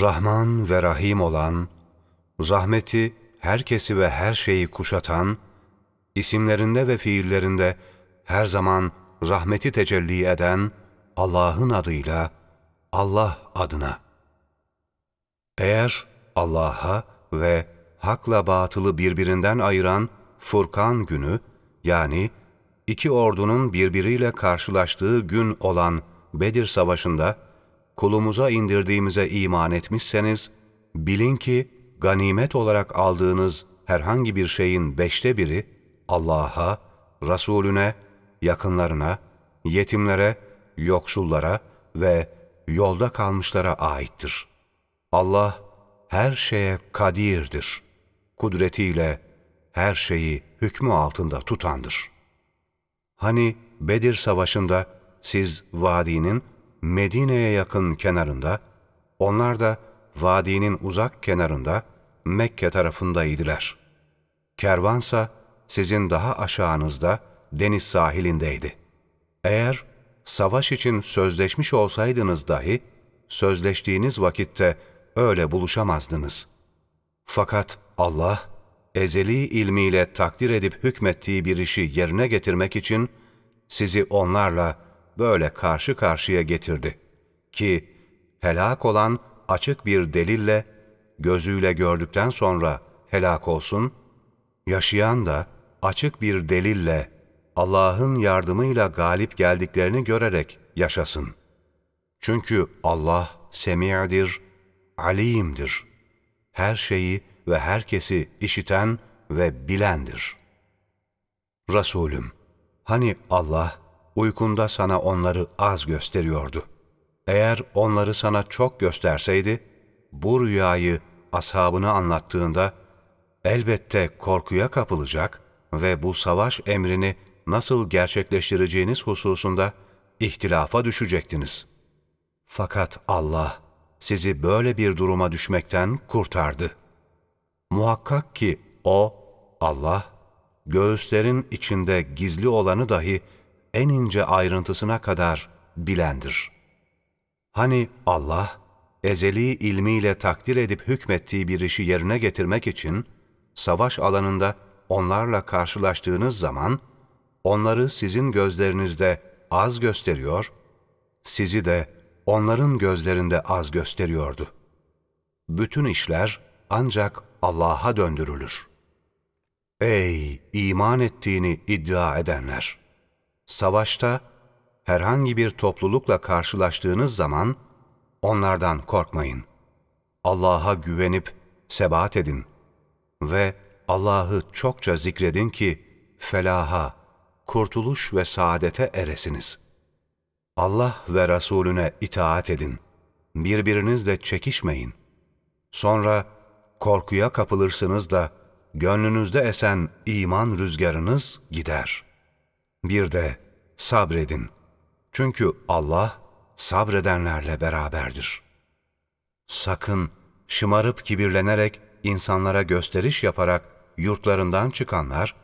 Rahman ve Rahim olan, rahmeti herkesi ve her şeyi kuşatan, isimlerinde ve fiillerinde her zaman rahmeti tecelli eden Allah'ın adıyla, Allah adına. Eğer Allah'a ve hakla batılı birbirinden ayıran Furkan günü, yani iki ordunun birbiriyle karşılaştığı gün olan Bedir Savaşı'nda, kulumuza indirdiğimize iman etmişseniz, bilin ki ganimet olarak aldığınız herhangi bir şeyin beşte biri Allah'a, Resulüne, yakınlarına, yetimlere, yoksullara ve yolda kalmışlara aittir. Allah her şeye kadirdir. Kudretiyle her şeyi hükmü altında tutandır. Hani Bedir Savaşı'nda siz vadinin Medine'ye yakın kenarında, onlar da vadinin uzak kenarında Mekke tarafındaydılar. Kervansa sizin daha aşağınızda deniz sahilindeydi. Eğer savaş için sözleşmiş olsaydınız dahi, sözleştiğiniz vakitte öyle buluşamazdınız. Fakat Allah, ezeli ilmiyle takdir edip hükmettiği bir işi yerine getirmek için sizi onlarla böyle karşı karşıya getirdi. Ki helak olan açık bir delille, gözüyle gördükten sonra helak olsun, yaşayan da açık bir delille Allah'ın yardımıyla galip geldiklerini görerek yaşasın. Çünkü Allah semi'dir, alimdir. Her şeyi ve herkesi işiten ve bilendir. Resulüm, hani Allah uykunda sana onları az gösteriyordu. Eğer onları sana çok gösterseydi, bu rüyayı ashabını anlattığında elbette korkuya kapılacak ve bu savaş emrini nasıl gerçekleştireceğiniz hususunda ihtilafa düşecektiniz. Fakat Allah sizi böyle bir duruma düşmekten kurtardı. Muhakkak ki O, Allah, göğüslerin içinde gizli olanı dahi en ince ayrıntısına kadar bilendir. Hani Allah, ezeli ilmiyle takdir edip hükmettiği bir işi yerine getirmek için, savaş alanında onlarla karşılaştığınız zaman, onları sizin gözlerinizde az gösteriyor, sizi de onların gözlerinde az gösteriyordu. Bütün işler ancak Allah'a döndürülür. Ey iman ettiğini iddia edenler! Savaşta herhangi bir toplulukla karşılaştığınız zaman onlardan korkmayın. Allah'a güvenip sebat edin ve Allah'ı çokça zikredin ki felaha, kurtuluş ve saadete eresiniz. Allah ve Resulüne itaat edin. Birbirinizle çekişmeyin. Sonra korkuya kapılırsınız da gönlünüzde esen iman rüzgarınız gider. Bir de sabredin. Çünkü Allah sabredenlerle beraberdir. Sakın şımarıp kibirlenerek insanlara gösteriş yaparak yurtlarından çıkanlar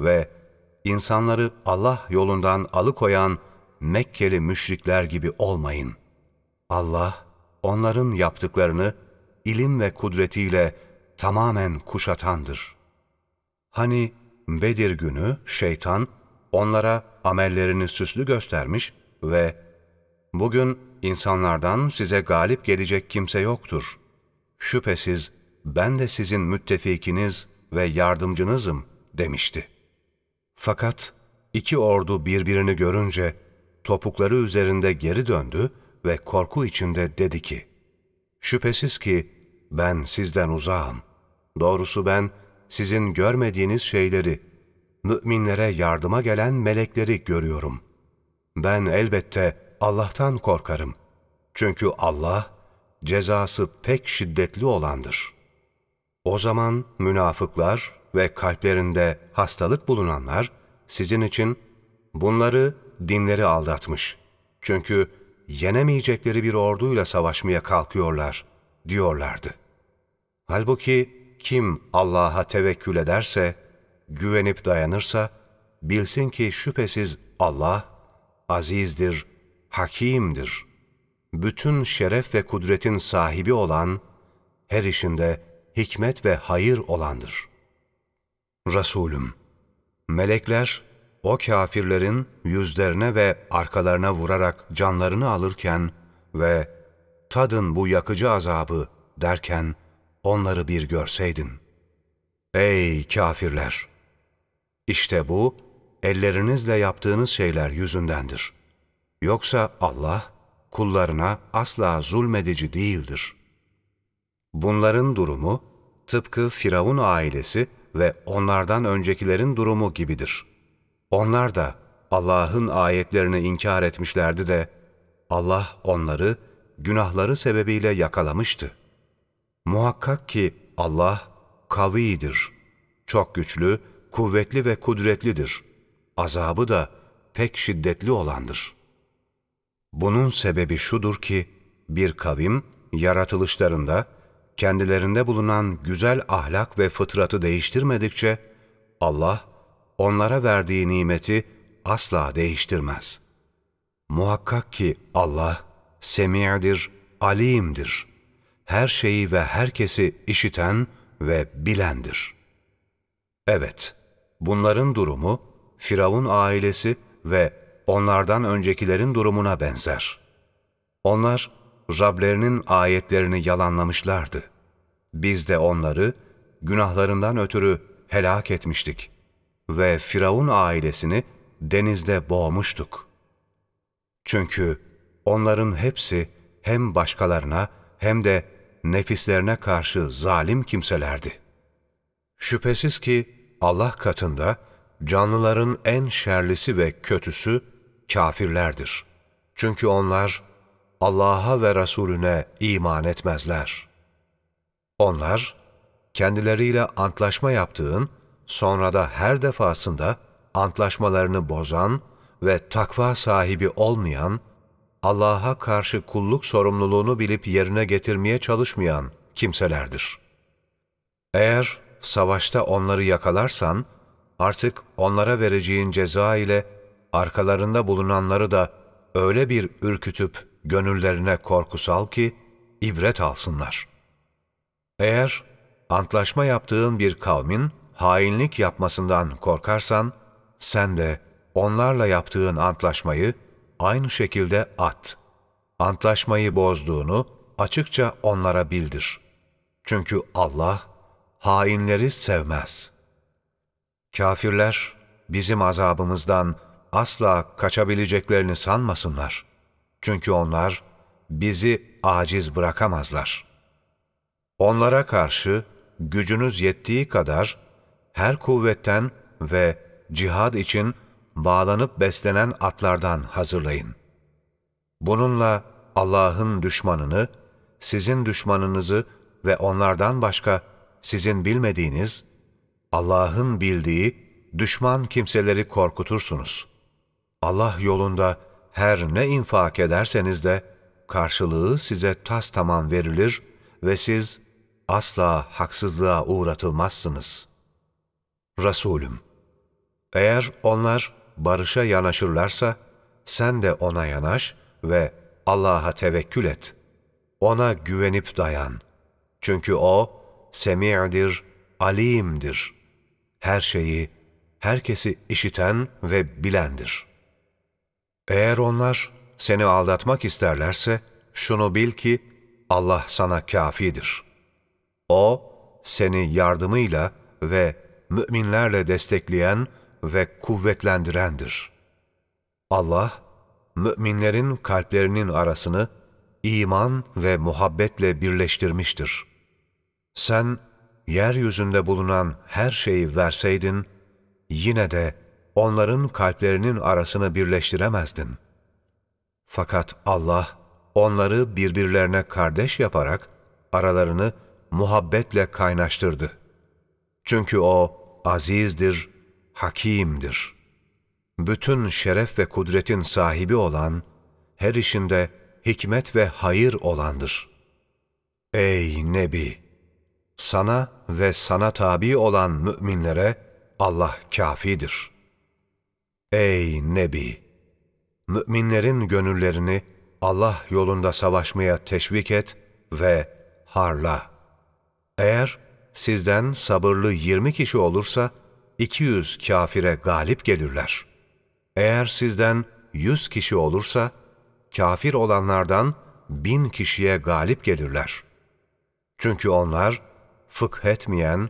ve insanları Allah yolundan alıkoyan Mekkeli müşrikler gibi olmayın. Allah onların yaptıklarını ilim ve kudretiyle tamamen kuşatandır. Hani Bedir günü şeytan onlara amellerini süslü göstermiş ve bugün insanlardan size galip gelecek kimse yoktur. Şüphesiz ben de sizin müttefikiniz ve yardımcınızım demişti. Fakat iki ordu birbirini görünce topukları üzerinde geri döndü ve korku içinde dedi ki, Şüphesiz ki ben sizden uzağım. Doğrusu ben sizin görmediğiniz şeyleri, müminlere yardıma gelen melekleri görüyorum. Ben elbette Allah'tan korkarım. Çünkü Allah cezası pek şiddetli olandır. O zaman münafıklar ve kalplerinde hastalık bulunanlar sizin için bunları dinleri aldatmış. Çünkü yenemeyecekleri bir orduyla savaşmaya kalkıyorlar, diyorlardı. Halbuki kim Allah'a tevekkül ederse, güvenip dayanırsa, bilsin ki şüphesiz Allah, azizdir, hakimdir. bütün şeref ve kudretin sahibi olan, her işinde hikmet ve hayır olandır. Resulüm, melekler o kafirlerin yüzlerine ve arkalarına vurarak canlarını alırken ve tadın bu yakıcı azabı derken onları bir görseydin. Ey kafirler! İşte bu ellerinizle yaptığınız şeyler yüzündendir. Yoksa Allah kullarına asla zulmedici değildir. Bunların durumu tıpkı Firavun ailesi ve onlardan öncekilerin durumu gibidir. Onlar da Allah'ın ayetlerini inkar etmişlerdi de Allah onları günahları sebebiyle yakalamıştı. Muhakkak ki Allah kavidir, çok güçlü, kuvvetli ve kudretlidir. Azabı da pek şiddetli olandır. Bunun sebebi şudur ki, bir kavim yaratılışlarında, kendilerinde bulunan güzel ahlak ve fıtratı değiştirmedikçe, Allah onlara verdiği nimeti asla değiştirmez. Muhakkak ki Allah semi'dir, alimdir. Her şeyi ve herkesi işiten ve bilendir. Evet, bunların durumu Firavun ailesi ve onlardan öncekilerin durumuna benzer. Onlar Rablerinin ayetlerini yalanlamışlardı. Biz de onları günahlarından ötürü helak etmiştik ve Firavun ailesini denizde boğmuştuk. Çünkü onların hepsi hem başkalarına hem de nefislerine karşı zalim kimselerdi. Şüphesiz ki Allah katında canlıların en şerlisi ve kötüsü kafirlerdir. Çünkü onlar Allah'a ve Resulüne iman etmezler. Onlar, kendileriyle antlaşma yaptığın, sonra da her defasında antlaşmalarını bozan ve takva sahibi olmayan, Allah'a karşı kulluk sorumluluğunu bilip yerine getirmeye çalışmayan kimselerdir. Eğer savaşta onları yakalarsan, artık onlara vereceğin ceza ile arkalarında bulunanları da öyle bir ürkütüp gönüllerine korku sal ki ibret alsınlar. Eğer antlaşma yaptığın bir kavmin hainlik yapmasından korkarsan, sen de onlarla yaptığın antlaşmayı aynı şekilde at. Antlaşmayı bozduğunu açıkça onlara bildir. Çünkü Allah hainleri sevmez. Kafirler bizim azabımızdan asla kaçabileceklerini sanmasınlar. Çünkü onlar bizi aciz bırakamazlar. Onlara karşı gücünüz yettiği kadar her kuvvetten ve cihad için bağlanıp beslenen atlardan hazırlayın. Bununla Allah'ın düşmanını, sizin düşmanınızı ve onlardan başka sizin bilmediğiniz, Allah'ın bildiği düşman kimseleri korkutursunuz. Allah yolunda her ne infak ederseniz de karşılığı size tas tamam verilir ve siz asla haksızlığa uğratılmazsınız. Resulüm, eğer onlar barışa yanaşırlarsa, sen de ona yanaş ve Allah'a tevekkül et. Ona güvenip dayan. Çünkü O, semi'dir, alimdir. Her şeyi, herkesi işiten ve bilendir. Eğer onlar seni aldatmak isterlerse, şunu bil ki Allah sana kafidir. O, seni yardımıyla ve müminlerle destekleyen ve kuvvetlendirendir. Allah, müminlerin kalplerinin arasını iman ve muhabbetle birleştirmiştir. Sen, yeryüzünde bulunan her şeyi verseydin, yine de onların kalplerinin arasını birleştiremezdin. Fakat Allah, onları birbirlerine kardeş yaparak, aralarını muhabbetle kaynaştırdı. Çünkü O, azizdir, hakimdir. Bütün şeref ve kudretin sahibi olan, her işinde hikmet ve hayır olandır. Ey Nebi! Sana ve sana tabi olan müminlere Allah kafidir. Ey Nebi! Müminlerin gönüllerini Allah yolunda savaşmaya teşvik et ve harla. Eğer sizden sabırlı 20 kişi olursa, 200 kafire galip gelirler. Eğer sizden 100 kişi olursa, kafir olanlardan bin kişiye galip gelirler. Çünkü onlar, fıkh etmeyen,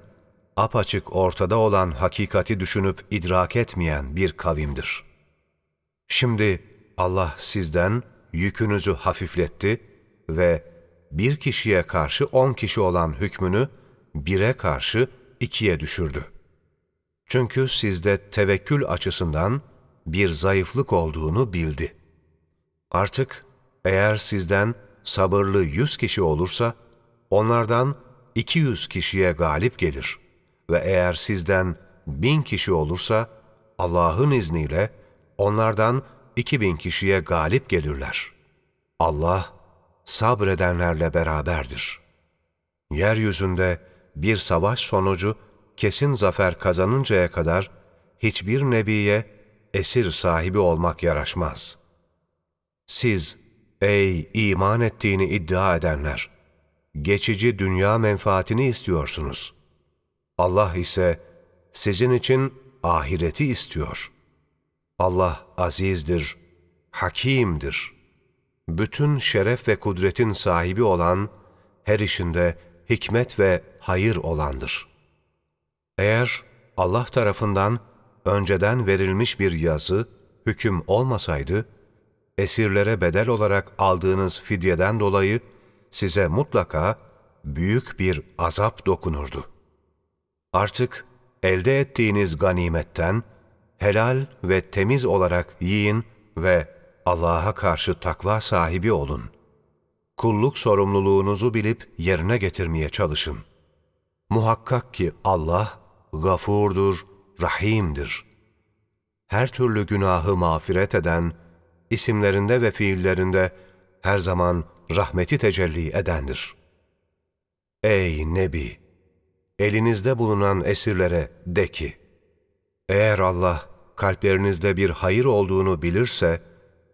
apaçık ortada olan hakikati düşünüp idrak etmeyen bir kavimdir. Şimdi Allah sizden yükünüzü hafifletti ve bir kişiye karşı on kişi olan hükmünü bire karşı ikiye düşürdü. Çünkü sizde tevekkül açısından bir zayıflık olduğunu bildi. Artık eğer sizden sabırlı yüz kişi olursa, onlardan iki yüz kişiye galip gelir ve eğer sizden bin kişi olursa, Allah'ın izniyle onlardan iki bin kişiye galip gelirler. Allah, sabredenlerle beraberdir. Yeryüzünde bir savaş sonucu kesin zafer kazanıncaya kadar hiçbir nebiye esir sahibi olmak yaraşmaz. Siz, ey iman ettiğini iddia edenler, geçici dünya menfaatini istiyorsunuz. Allah ise sizin için ahireti istiyor. Allah azizdir, hakimdir. Bütün şeref ve kudretin sahibi olan, her işinde hikmet ve hayır olandır. Eğer Allah tarafından önceden verilmiş bir yazı, hüküm olmasaydı, esirlere bedel olarak aldığınız fidyeden dolayı size mutlaka büyük bir azap dokunurdu. Artık elde ettiğiniz ganimetten helal ve temiz olarak yiyin ve Allah'a karşı takva sahibi olun. Kulluk sorumluluğunuzu bilip yerine getirmeye çalışın. Muhakkak ki Allah gafurdur, rahimdir. Her türlü günahı mağfiret eden, isimlerinde ve fiillerinde her zaman rahmeti tecelli edendir. Ey Nebi! Elinizde bulunan esirlere de ki, eğer Allah kalplerinizde bir hayır olduğunu bilirse,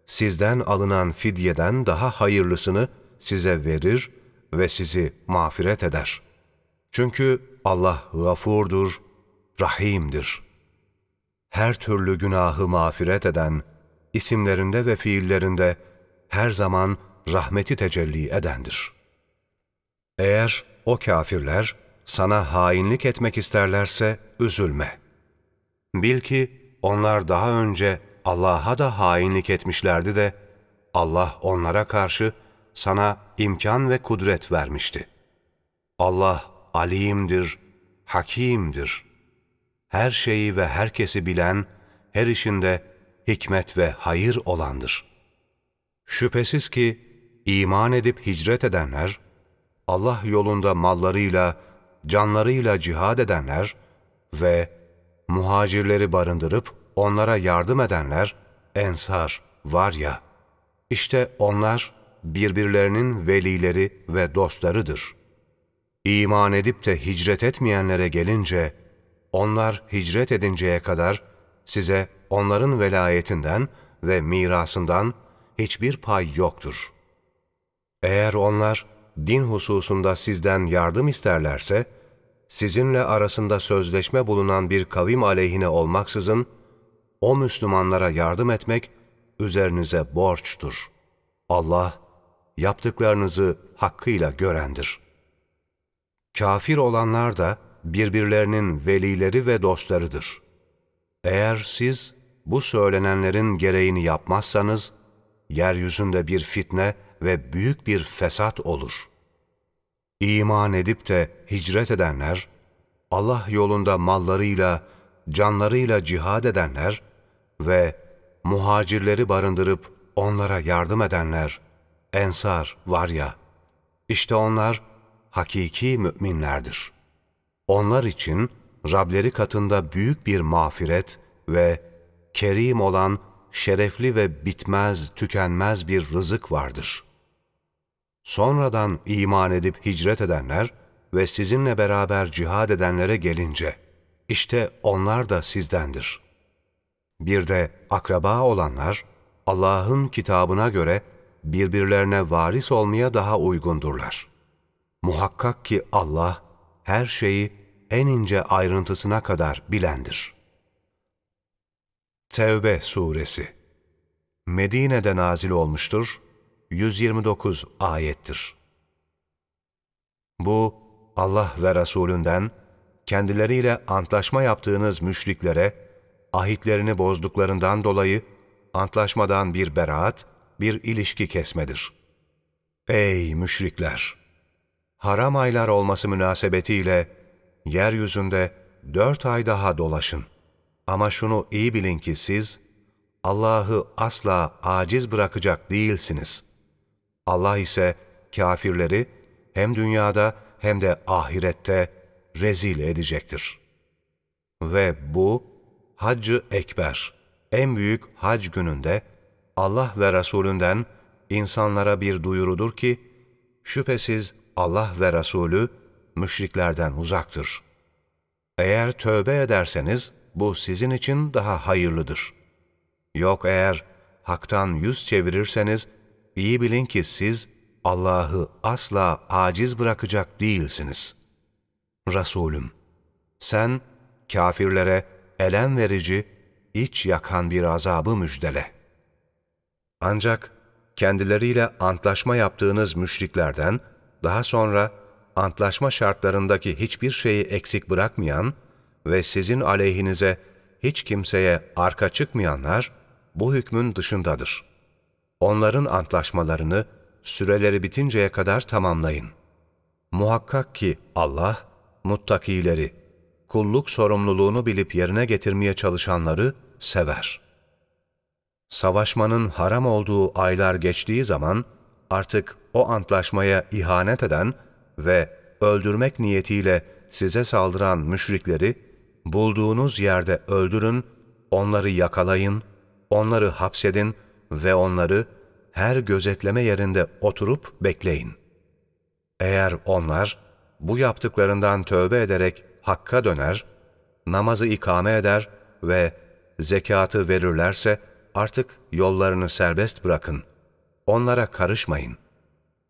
sizden alınan fidyeden daha hayırlısını size verir ve sizi mağfiret eder. Çünkü Allah gafurdur, rahimdir. Her türlü günahı mağfiret eden, isimlerinde ve fiillerinde her zaman rahmeti tecelli edendir. Eğer o kafirler sana hainlik etmek isterlerse üzülme. Bil ki onlar daha önce Allah'a da hainlik etmişlerdi de Allah onlara karşı sana imkan ve kudret vermişti. Allah alimdir, hakimdir. Her şeyi ve herkesi bilen, her işinde hikmet ve hayır olandır. Şüphesiz ki iman edip hicret edenler, Allah yolunda mallarıyla, canlarıyla cihad edenler ve muhacirleri barındırıp onlara yardım edenler, ensar var ya, işte onlar birbirlerinin velileri ve dostlarıdır. İman edip de hicret etmeyenlere gelince, onlar hicret edinceye kadar size onların velayetinden ve mirasından hiçbir pay yoktur. Eğer onlar din hususunda sizden yardım isterlerse, sizinle arasında sözleşme bulunan bir kavim aleyhine olmaksızın, o Müslümanlara yardım etmek üzerinize borçtur. Allah, yaptıklarınızı hakkıyla görendir. Kafir olanlar da birbirlerinin velileri ve dostlarıdır. Eğer siz bu söylenenlerin gereğini yapmazsanız, yeryüzünde bir fitne ve büyük bir fesat olur. İman edip de hicret edenler, Allah yolunda mallarıyla, canlarıyla cihad edenler ve muhacirleri barındırıp onlara yardım edenler, ensar var ya, işte onlar hakiki müminlerdir. Onlar için Rableri katında büyük bir mağfiret ve kerim olan şerefli ve bitmez, tükenmez bir rızık vardır. Sonradan iman edip hicret edenler ve sizinle beraber cihad edenlere gelince, işte onlar da sizdendir. Bir de akraba olanlar, Allah'ın kitabına göre birbirlerine varis olmaya daha uygundurlar. Muhakkak ki Allah her şeyi en ince ayrıntısına kadar bilendir. Tevbe Suresi Medine'de nazil olmuştur, 129 ayettir. Bu, Allah ve Resulünden, kendileriyle antlaşma yaptığınız müşriklere, ahitlerini bozduklarından dolayı, antlaşmadan bir beraat, bir ilişki kesmedir. Ey müşrikler! Haram aylar olması münasebetiyle, yeryüzünde dört ay daha dolaşın. Ama şunu iyi bilin ki siz, Allah'ı asla aciz bırakacak değilsiniz. Allah ise kafirleri hem dünyada hem de ahirette rezil edecektir. Ve bu Haccı Ekber, en büyük hac gününde Allah ve Resulünden insanlara bir duyurudur ki, şüphesiz Allah ve Resulü müşriklerden uzaktır. Eğer tövbe ederseniz bu sizin için daha hayırlıdır. Yok eğer haktan yüz çevirirseniz iyi bilin ki siz Allah'ı asla aciz bırakacak değilsiniz. Resulüm, sen kafirlere elem verici, iç yakan bir azabı müjdele. Ancak kendileriyle antlaşma yaptığınız müşriklerden, daha sonra antlaşma şartlarındaki hiçbir şeyi eksik bırakmayan ve sizin aleyhinize hiç kimseye arka çıkmayanlar bu hükmün dışındadır. Onların antlaşmalarını süreleri bitinceye kadar tamamlayın. Muhakkak ki Allah, muttakileri, kulluk sorumluluğunu bilip yerine getirmeye çalışanları sever. Savaşmanın haram olduğu aylar geçtiği zaman, artık o antlaşmaya ihanet eden ve öldürmek niyetiyle size saldıran müşrikleri, bulduğunuz yerde öldürün, onları yakalayın, onları hapsedin ve onları her gözetleme yerinde oturup bekleyin. Eğer onlar bu yaptıklarından tövbe ederek hakka döner, namazı ikame eder ve zekatı verirlerse artık yollarını serbest bırakın. Onlara karışmayın.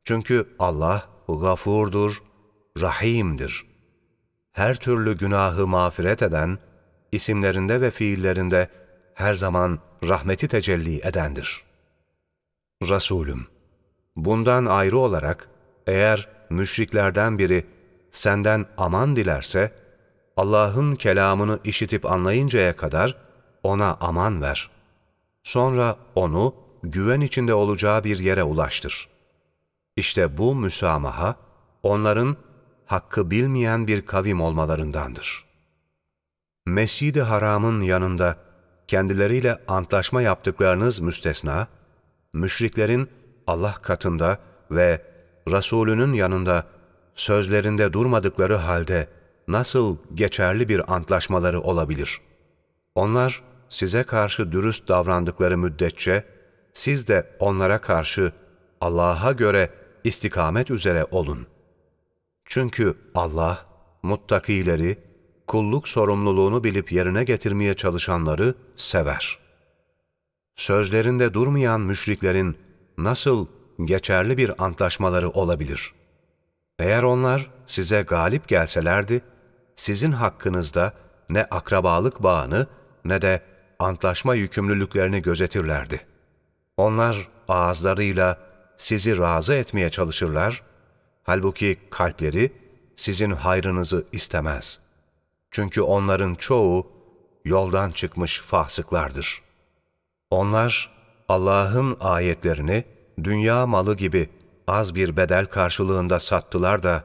Çünkü Allah gafurdur, rahimdir. Her türlü günahı mağfiret eden, isimlerinde ve fiillerinde her zaman rahmeti tecelli edendir. Resulüm, bundan ayrı olarak eğer müşriklerden biri senden aman dilerse, Allah'ın kelamını işitip anlayıncaya kadar ona aman ver. Sonra onu güven içinde olacağı bir yere ulaştır. İşte bu müsamaha, onların hakkı bilmeyen bir kavim olmalarındandır. Mescid-i Haram'ın yanında kendileriyle antlaşma yaptıklarınız müstesna, müşriklerin Allah katında ve Resulünün yanında sözlerinde durmadıkları halde nasıl geçerli bir antlaşmaları olabilir? Onlar size karşı dürüst davrandıkları müddetçe, siz de onlara karşı Allah'a göre istikamet üzere olun. Çünkü Allah, muttakileri, kulluk sorumluluğunu bilip yerine getirmeye çalışanları sever. Sözlerinde durmayan müşriklerin nasıl geçerli bir antlaşmaları olabilir? Eğer onlar size galip gelselerdi, sizin hakkınızda ne akrabalık bağını ne de antlaşma yükümlülüklerini gözetirlerdi. Onlar ağızlarıyla sizi razı etmeye çalışırlar, halbuki kalpleri sizin hayrınızı istemez. Çünkü onların çoğu yoldan çıkmış fasıklardır. Onlar Allah'ın ayetlerini dünya malı gibi az bir bedel karşılığında sattılar da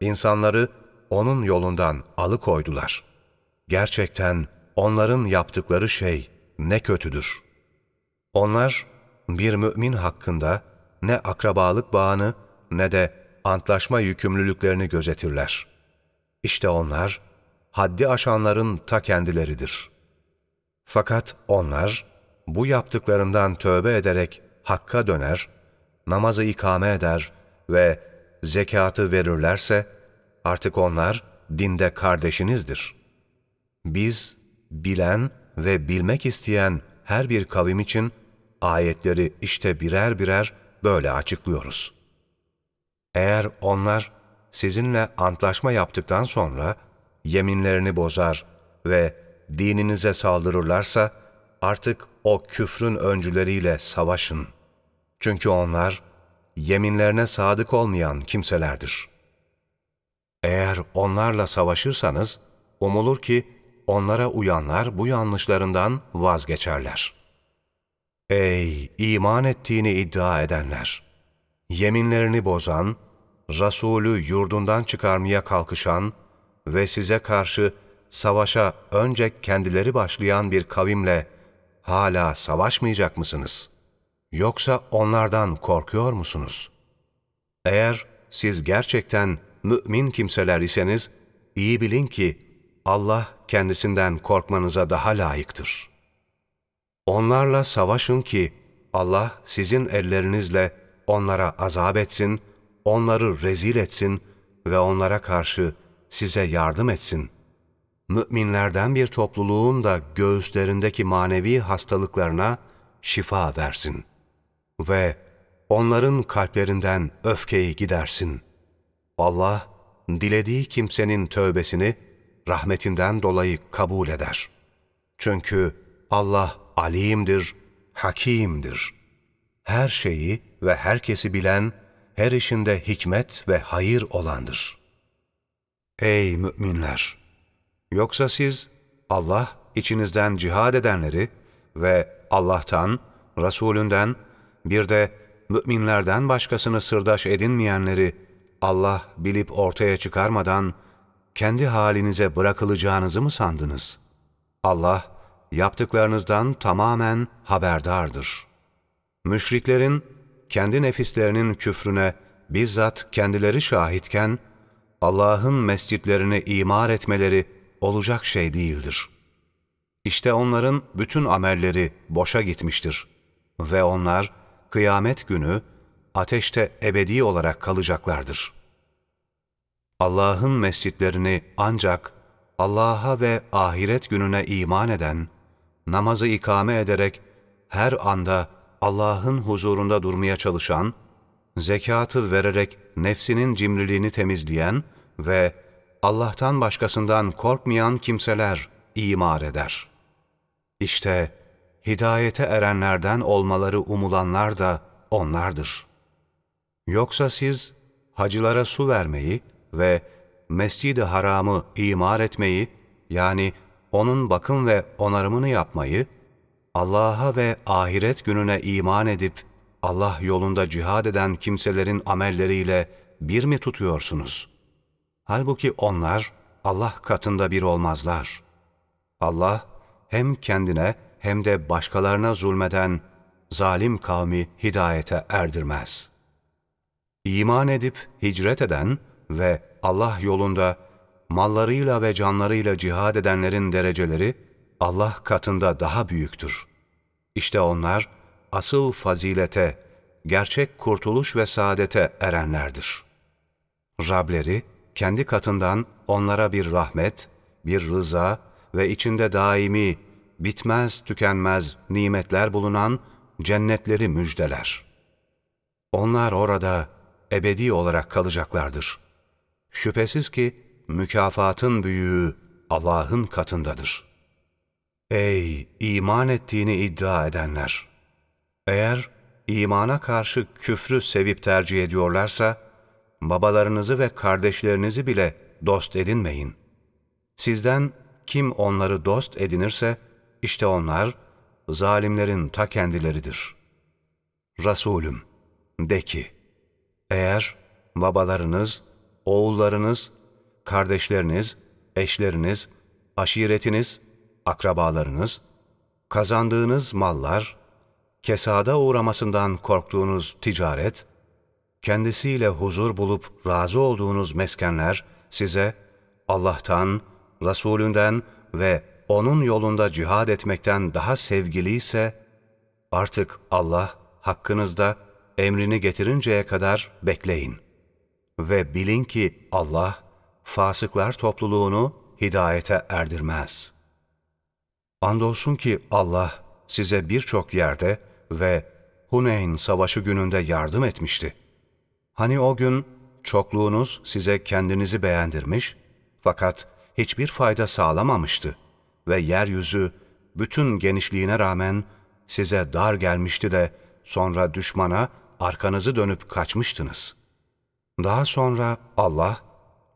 insanları onun yolundan alıkoydular. Gerçekten onların yaptıkları şey ne kötüdür. Onlar bir mümin hakkında ne akrabalık bağını ne de antlaşma yükümlülüklerini gözetirler. İşte onlar haddi aşanların ta kendileridir. Fakat onlar bu yaptıklarından tövbe ederek hakka döner, namazı ikame eder ve zekatı verirlerse artık onlar dinde kardeşinizdir. Biz bilen ve bilmek isteyen her bir kavim için ayetleri işte birer birer böyle açıklıyoruz. Eğer onlar sizinle antlaşma yaptıktan sonra yeminlerini bozar ve dininize saldırırlarsa artık o küfrün öncüleriyle savaşın. Çünkü onlar yeminlerine sadık olmayan kimselerdir. Eğer onlarla savaşırsanız umulur ki onlara uyanlar bu yanlışlarından vazgeçerler. Ey iman ettiğini iddia edenler! Yeminlerini bozan, Resulü yurdundan çıkarmaya kalkışan ve size karşı savaşa önce kendileri başlayan bir kavimle hala savaşmayacak mısınız? Yoksa onlardan korkuyor musunuz? Eğer siz gerçekten mümin kimseler iseniz, iyi bilin ki Allah kendisinden korkmanıza daha layıktır. Onlarla savaşın ki Allah sizin ellerinizle onlara azap etsin, onları rezil etsin ve onlara karşı size yardım etsin. Müminlerden bir topluluğun da göğüslerindeki manevi hastalıklarına şifa versin. Ve onların kalplerinden öfkeyi gidersin. Allah, dilediği kimsenin tövbesini rahmetinden dolayı kabul eder. Çünkü Allah alimdir, hakimdir. Her şeyi ve herkesi bilen, her işinde hikmet ve hayır olandır. Ey müminler! Yoksa siz Allah içinizden cihad edenleri ve Allah'tan, Resulünden, bir de müminlerden başkasını sırdaş edinmeyenleri Allah bilip ortaya çıkarmadan kendi halinize bırakılacağınızı mı sandınız? Allah yaptıklarınızdan tamamen haberdardır. Müşriklerin kendi nefislerinin küfrüne bizzat kendileri şahitken, Allah'ın mescitlerini imar etmeleri olacak şey değildir. İşte onların bütün amelleri boşa gitmiştir ve onlar kıyamet günü ateşte ebedi olarak kalacaklardır. Allah'ın mescitlerini ancak Allah'a ve ahiret gününe iman eden, namazı ikame ederek her anda Allah'ın huzurunda durmaya çalışan, zekatı vererek nefsinin cimriliğini temizleyen ve Allah'tan başkasından korkmayan kimseler imar eder. İşte hidayete erenlerden olmaları umulanlar da onlardır. Yoksa siz hacılara su vermeyi ve Mescid-i Haram'ı imar etmeyi, yani onun bakım ve onarımını yapmayı, Allah'a ve ahiret gününe iman edip Allah yolunda cihad eden kimselerin amelleriyle bir mi tutuyorsunuz? Halbuki onlar Allah katında bir olmazlar. Allah hem kendine hem de başkalarına zulmeden zalim kavmi hidayete erdirmez. İman edip hicret eden ve Allah yolunda mallarıyla ve canlarıyla cihad edenlerin dereceleri Allah katında daha büyüktür. İşte onlar asıl fazilete, gerçek kurtuluş ve saadete erenlerdir. Rableri kendi katından onlara bir rahmet, bir rıza ve içinde daimi, bitmez tükenmez nimetler bulunan cennetleri müjdeler. Onlar orada ebedi olarak kalacaklardır. Şüphesiz ki mükafatın büyüğü Allah'ın katındadır. Ey iman ettiğini iddia edenler! Eğer imana karşı küfrü sevip tercih ediyorlarsa, babalarınızı ve kardeşlerinizi bile dost edinmeyin. Sizden kim onları dost edinirse, işte onlar zalimlerin ta kendileridir. Resulüm, de ki, eğer babalarınız, oğullarınız, kardeşleriniz, eşleriniz, aşiretiniz, akrabalarınız, kazandığınız mallar, kesada uğramasından korktuğunuz ticaret, kendisiyle huzur bulup razı olduğunuz meskenler size Allah'tan, Resulünden ve O'nun yolunda cihad etmekten daha sevgiliyse, artık Allah hakkınızda emrini getirinceye kadar bekleyin. Ve bilin ki Allah, fasıklar topluluğunu hidayete erdirmez. Andolsun ki Allah size birçok yerde ve Huneyn savaşı gününde yardım etmişti. Hani o gün çokluğunuz size kendinizi beğendirmiş fakat hiçbir fayda sağlamamıştı ve yeryüzü bütün genişliğine rağmen size dar gelmişti de sonra düşmana arkanızı dönüp kaçmıştınız. Daha sonra Allah,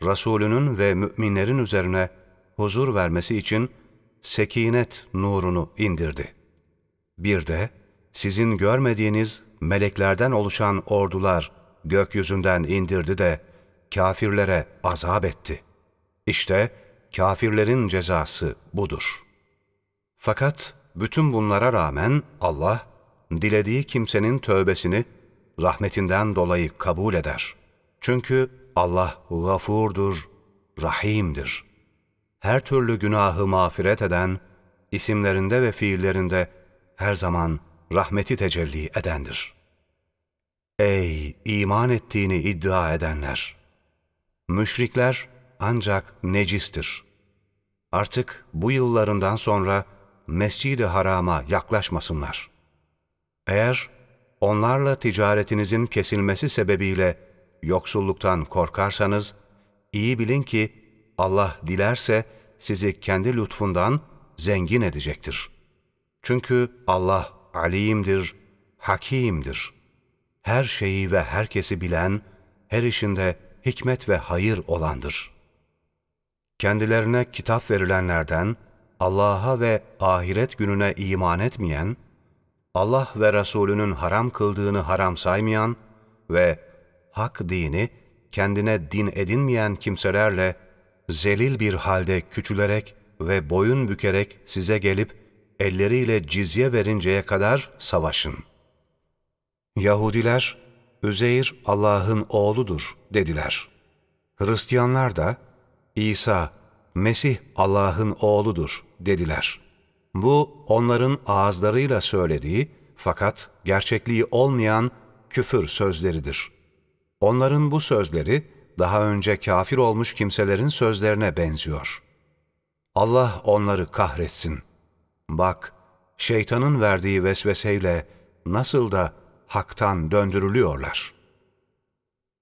Resulünün ve müminlerin üzerine huzur vermesi için sekinet nurunu indirdi. Bir de sizin görmediğiniz meleklerden oluşan ordular gökyüzünden indirdi de kafirlere azap etti. İşte kafirlerin cezası budur. Fakat bütün bunlara rağmen Allah, dilediği kimsenin tövbesini rahmetinden dolayı kabul eder. Çünkü Allah gafurdur, rahimdir. Her türlü günahı mağfiret eden, isimlerinde ve fiillerinde her zaman rahmeti tecelli edendir. Ey iman ettiğini iddia edenler! Müşrikler ancak necistir. Artık bu yıllarından sonra Mescid-i Haram'a yaklaşmasınlar. Eğer onlarla ticaretinizin kesilmesi sebebiyle yoksulluktan korkarsanız, iyi bilin ki Allah dilerse sizi kendi lütfundan zengin edecektir. Çünkü Allah alimdir, hakimdir. Her şeyi ve herkesi bilen, her işinde hikmet ve hayır olandır. Kendilerine kitap verilenlerden, Allah'a ve ahiret gününe iman etmeyen, Allah ve Resulünün haram kıldığını haram saymayan ve hak dini kendine din edinmeyen kimselerle zelil bir halde küçülerek ve boyun bükerek size gelip elleriyle cizye verinceye kadar savaşın. Yahudiler, Üzeyr Allah'ın oğludur dediler. Hristiyanlar da, İsa, Mesih Allah'ın oğludur dediler. Bu onların ağızlarıyla söylediği fakat gerçekliği olmayan küfür sözleridir. Onların bu sözleri daha önce kafir olmuş kimselerin sözlerine benziyor. Allah onları kahretsin. Bak, şeytanın verdiği vesveseyle nasıl da haktan döndürülüyorlar.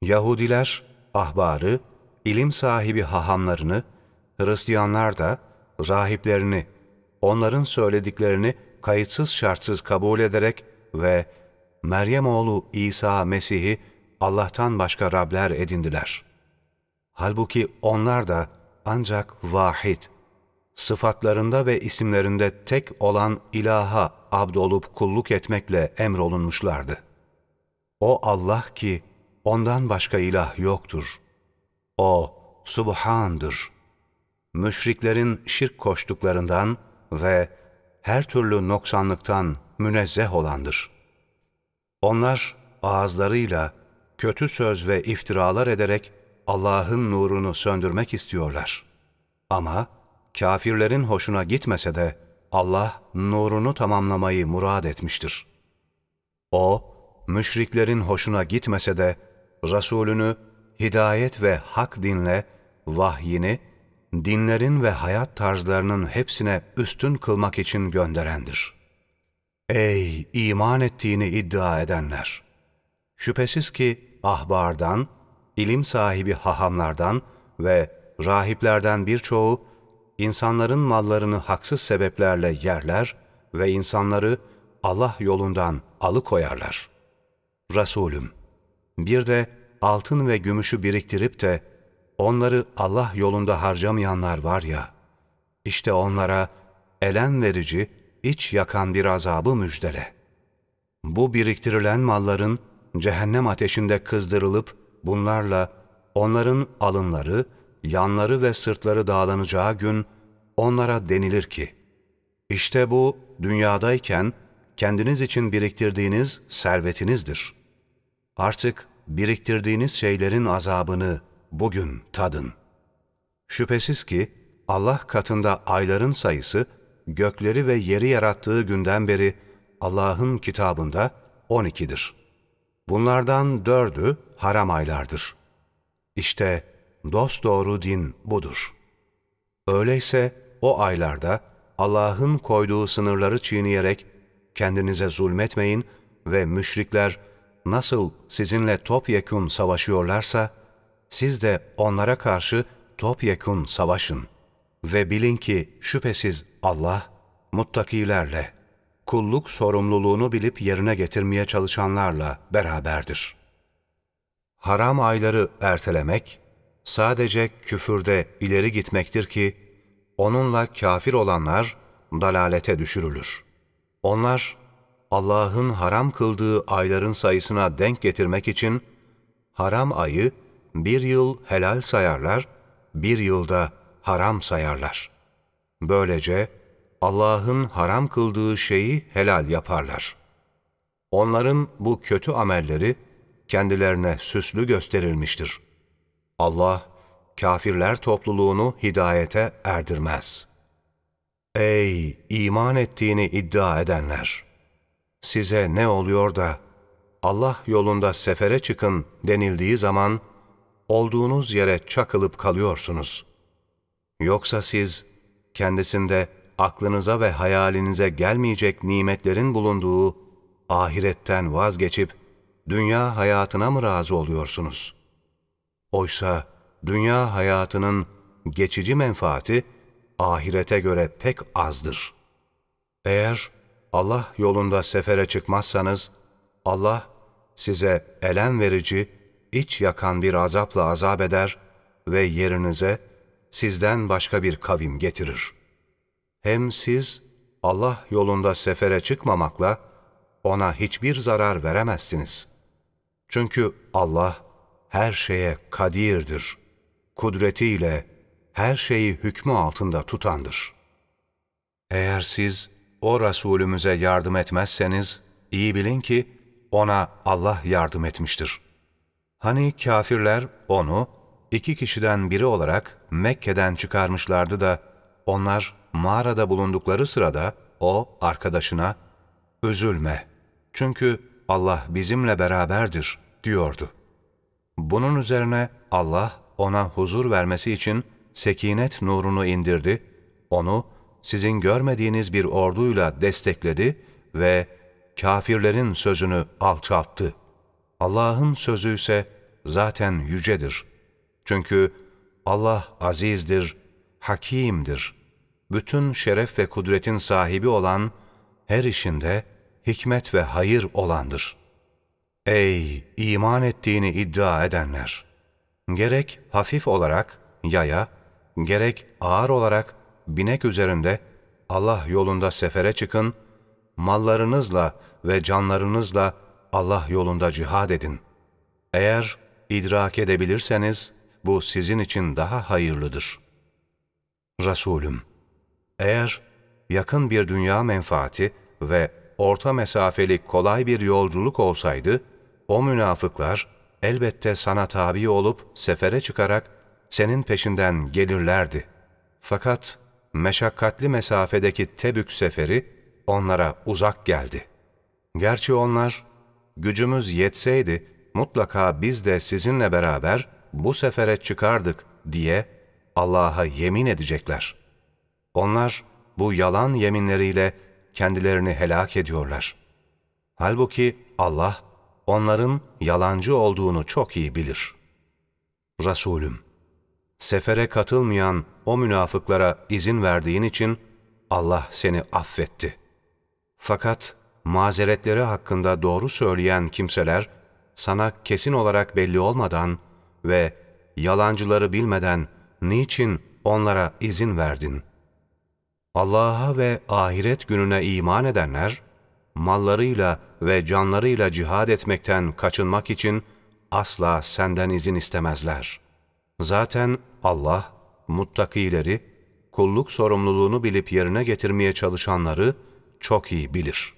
Yahudiler, ahbarı, ilim sahibi hahamlarını, Hristiyanlar da rahiplerini, onların söylediklerini kayıtsız şartsız kabul ederek ve Meryem oğlu İsa Mesih'i Allah'tan başka Rabler edindiler. Halbuki onlar da ancak vahid, sıfatlarında ve isimlerinde tek olan ilaha abdolup kulluk etmekle emrolunmuşlardı. O Allah ki ondan başka ilah yoktur. O Subhan'dır. Müşriklerin şirk koştuklarından ve her türlü noksanlıktan münezzeh olandır. Onlar ağızlarıyla kötü söz ve iftiralar ederek Allah'ın nurunu söndürmek istiyorlar. Ama kafirlerin hoşuna gitmese de Allah nurunu tamamlamayı murad etmiştir. O, müşriklerin hoşuna gitmese de Resulünü hidayet ve hak dinle, vahyini, dinlerin ve hayat tarzlarının hepsine üstün kılmak için gönderendir. Ey iman ettiğini iddia edenler! Şüphesiz ki ahbardan, ilim sahibi hahamlardan ve rahiplerden birçoğu insanların mallarını haksız sebeplerle yerler ve insanları Allah yolundan alıkoyarlar. Resulüm, bir de altın ve gümüşü biriktirip de onları Allah yolunda harcamayanlar var ya, işte onlara elen verici, iç yakan bir azabı müjdele. Bu biriktirilen malların cehennem ateşinde kızdırılıp bunlarla onların alınları, yanları ve sırtları dağlanacağı gün onlara denilir ki, işte bu dünyadayken kendiniz için biriktirdiğiniz servetinizdir. Artık biriktirdiğiniz şeylerin azabını bugün tadın. Şüphesiz ki Allah katında ayların sayısı gökleri ve yeri yarattığı günden beri Allah'ın kitabında 12'dir. Bunlardan dördü haram aylardır. İşte dosdoğru din budur. Öyleyse o aylarda Allah'ın koyduğu sınırları çiğneyerek kendinize zulmetmeyin ve müşrikler nasıl sizinle topyekun savaşıyorlarsa, siz de onlara karşı topyekun savaşın. Ve bilin ki şüphesiz Allah, muttakilerle, kulluk sorumluluğunu bilip yerine getirmeye çalışanlarla beraberdir. Haram ayları ertelemek, sadece küfürde ileri gitmektir ki, onunla kafir olanlar dalalete düşürülür. Onlar, Allah'ın haram kıldığı ayların sayısına denk getirmek için, haram ayı bir yıl helal sayarlar, bir yılda haram sayarlar. Böylece Allah'ın haram kıldığı şeyi helal yaparlar. Onların bu kötü amelleri kendilerine süslü gösterilmiştir. Allah, kafirler topluluğunu hidayete erdirmez. Ey iman ettiğini iddia edenler! Size ne oluyor da Allah yolunda sefere çıkın denildiği zaman olduğunuz yere çakılıp kalıyorsunuz. Yoksa siz kendisinde aklınıza ve hayalinize gelmeyecek nimetlerin bulunduğu ahiretten vazgeçip dünya hayatına mı razı oluyorsunuz? Oysa dünya hayatının geçici menfaati ahirete göre pek azdır. Eğer Allah yolunda sefere çıkmazsanız, Allah size elem verici, iç yakan bir azapla azap eder ve yerinize sizden başka bir kavim getirir. Hem siz Allah yolunda sefere çıkmamakla ona hiçbir zarar veremezsiniz. Çünkü Allah her şeye kadirdir. Kudretiyle her şeyi hükmü altında tutandır. Eğer siz o Resulümüze yardım etmezseniz, iyi bilin ki ona Allah yardım etmiştir. Hani kafirler onu iki kişiden biri olarak Mekke'den çıkarmışlardı da, onlar mağarada bulundukları sırada o arkadaşına, ''Üzülme, çünkü Allah bizimle beraberdir.'' diyordu. Bunun üzerine Allah ona huzur vermesi için sekinet nurunu indirdi, onu sizin görmediğiniz bir orduyla destekledi ve kafirlerin sözünü alçalttı. Allah'ın sözü ise zaten yücedir. Çünkü Allah azizdir, hakimdir. Bütün şeref ve kudretin sahibi olan, her işinde hikmet ve hayır olandır. Ey iman ettiğini iddia edenler! Gerek hafif olarak yaya, gerek ağır olarak binek üzerinde Allah yolunda sefere çıkın, mallarınızla ve canlarınızla Allah yolunda cihad edin. Eğer idrak edebilirseniz bu sizin için daha hayırlıdır. Resulüm, eğer yakın bir dünya menfaati ve orta mesafeli kolay bir yolculuk olsaydı, o münafıklar elbette sana tabi olup sefere çıkarak senin peşinden gelirlerdi. Fakat meşakkatli mesafedeki Tebük seferi onlara uzak geldi. Gerçi onlar, gücümüz yetseydi mutlaka biz de sizinle beraber bu sefere çıkardık diye Allah'a yemin edecekler. Onlar bu yalan yeminleriyle kendilerini helak ediyorlar. Halbuki Allah onların yalancı olduğunu çok iyi bilir. Resulüm, sefere katılmayan o münafıklara izin verdiğin için Allah seni affetti. Fakat mazeretleri hakkında doğru söyleyen kimseler sana kesin olarak belli olmadan ve yalancıları bilmeden niçin onlara izin verdin? Allah'a ve ahiret gününe iman edenler, mallarıyla ve canlarıyla cihad etmekten kaçınmak için asla senden izin istemezler. Zaten Allah, muttakileri, kulluk sorumluluğunu bilip yerine getirmeye çalışanları çok iyi bilir.